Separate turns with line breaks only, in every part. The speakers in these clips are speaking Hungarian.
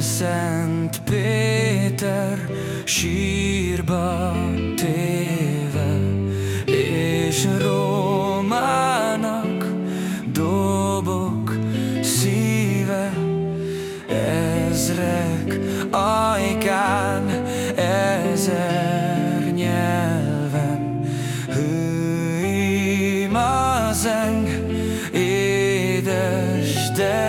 Szent Péter sírba téve, és Rómának dobok szíve, ezrek ajkán, ezer nyelven, hő imazeng, édes, de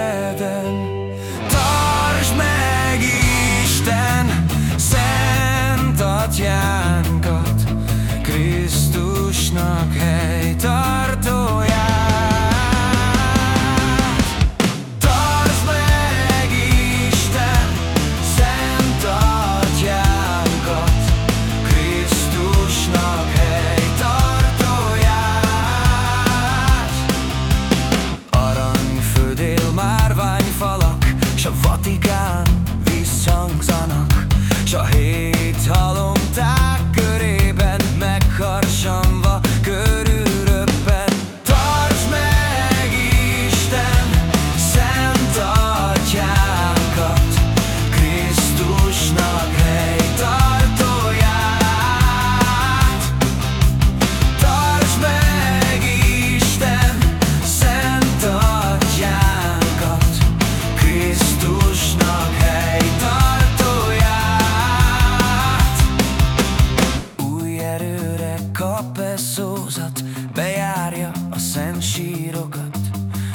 szózat Bejárja a szent sírokat.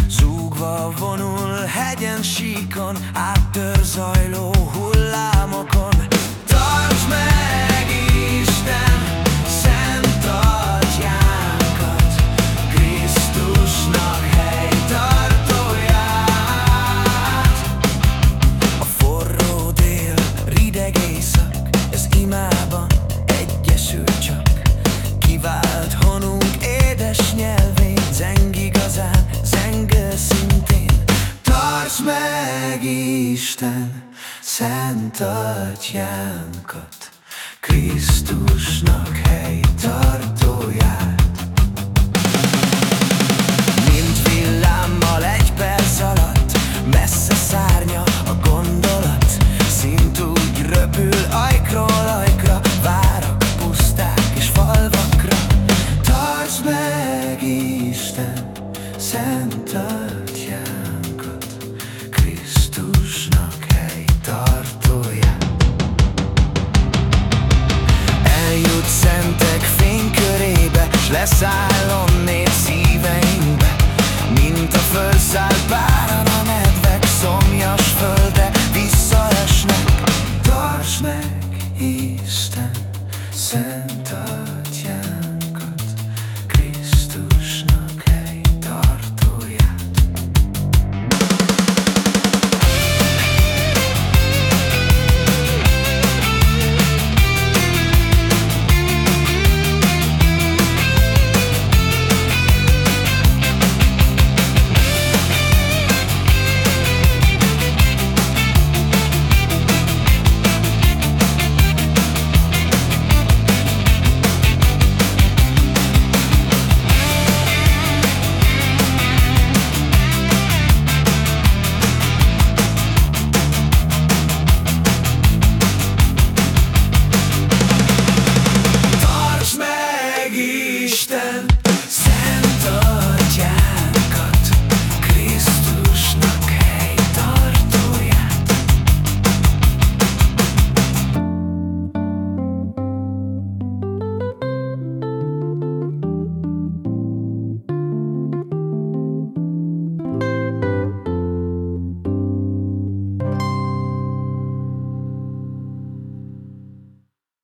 Zúgva vonul hegyen síkon Áttör zajló Isten szent atyánkat Krisztusnak hely.